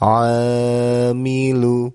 amilu.